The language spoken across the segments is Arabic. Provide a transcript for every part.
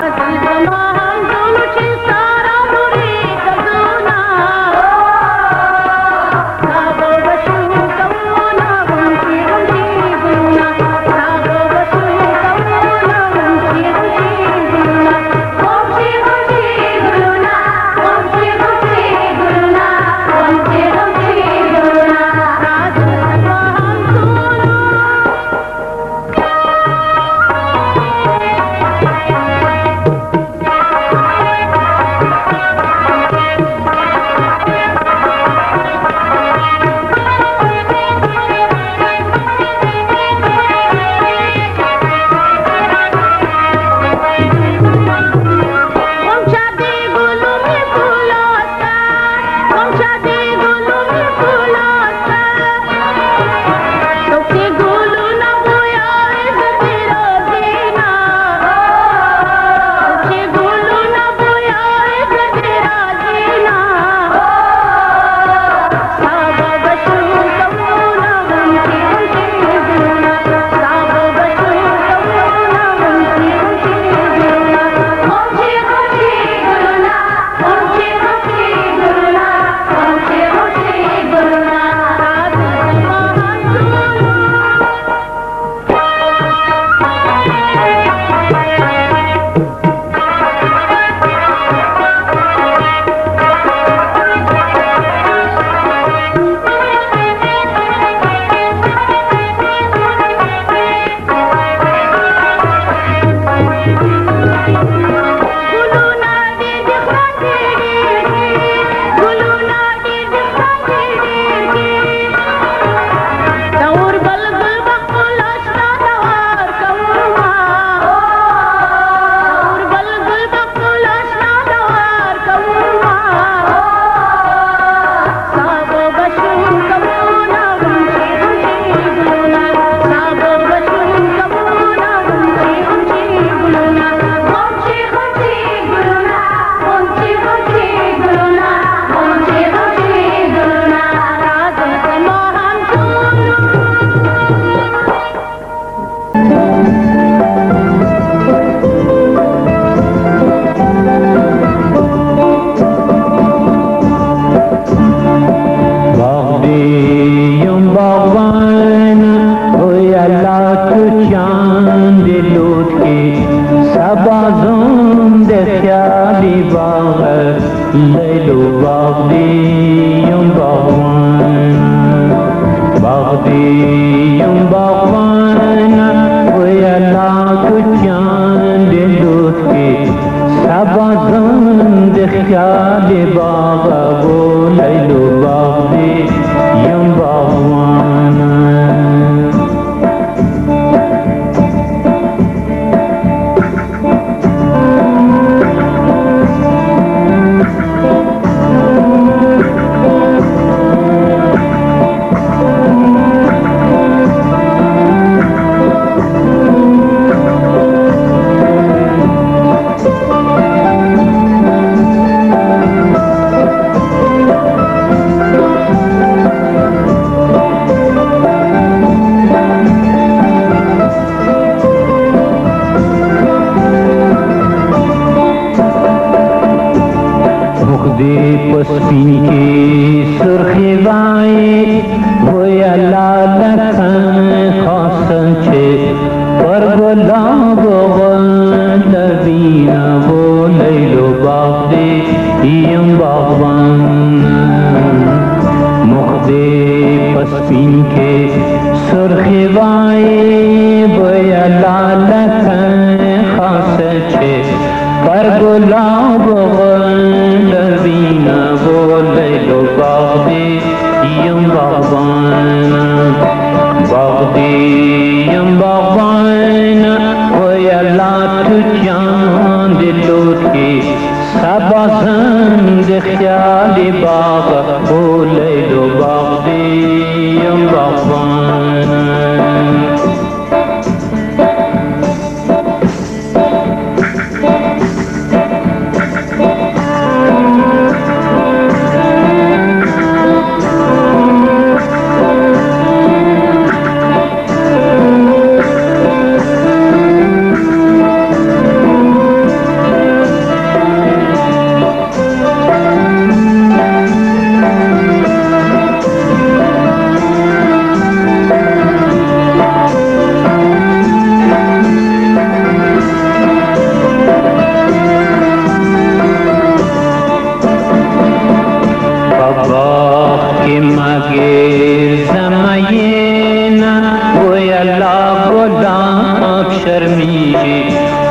تھي lấy đủ bao đi, ông bao quan bao đi, ông bao quan với ta cứ chán để đôi khi sao bao giờ để khía để bao bao دې پسپین کې سرخی وای وای الله لکن خاصن چې پر ګلاب غل نبی نو لیلو باغ دې یم باغ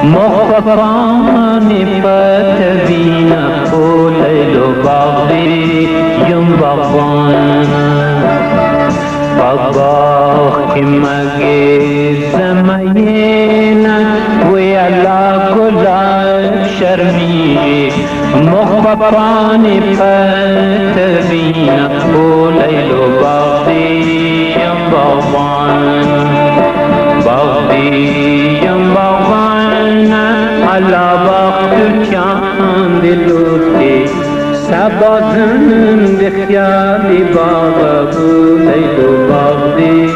باغبانی پتوین أو لیل و باغی یم باغبان باغ که مگه زمین وی علا گلاب شرمی مخبرانی وقت چند لطفی. سباتن به خیالی باغ بود ای تو باغ دی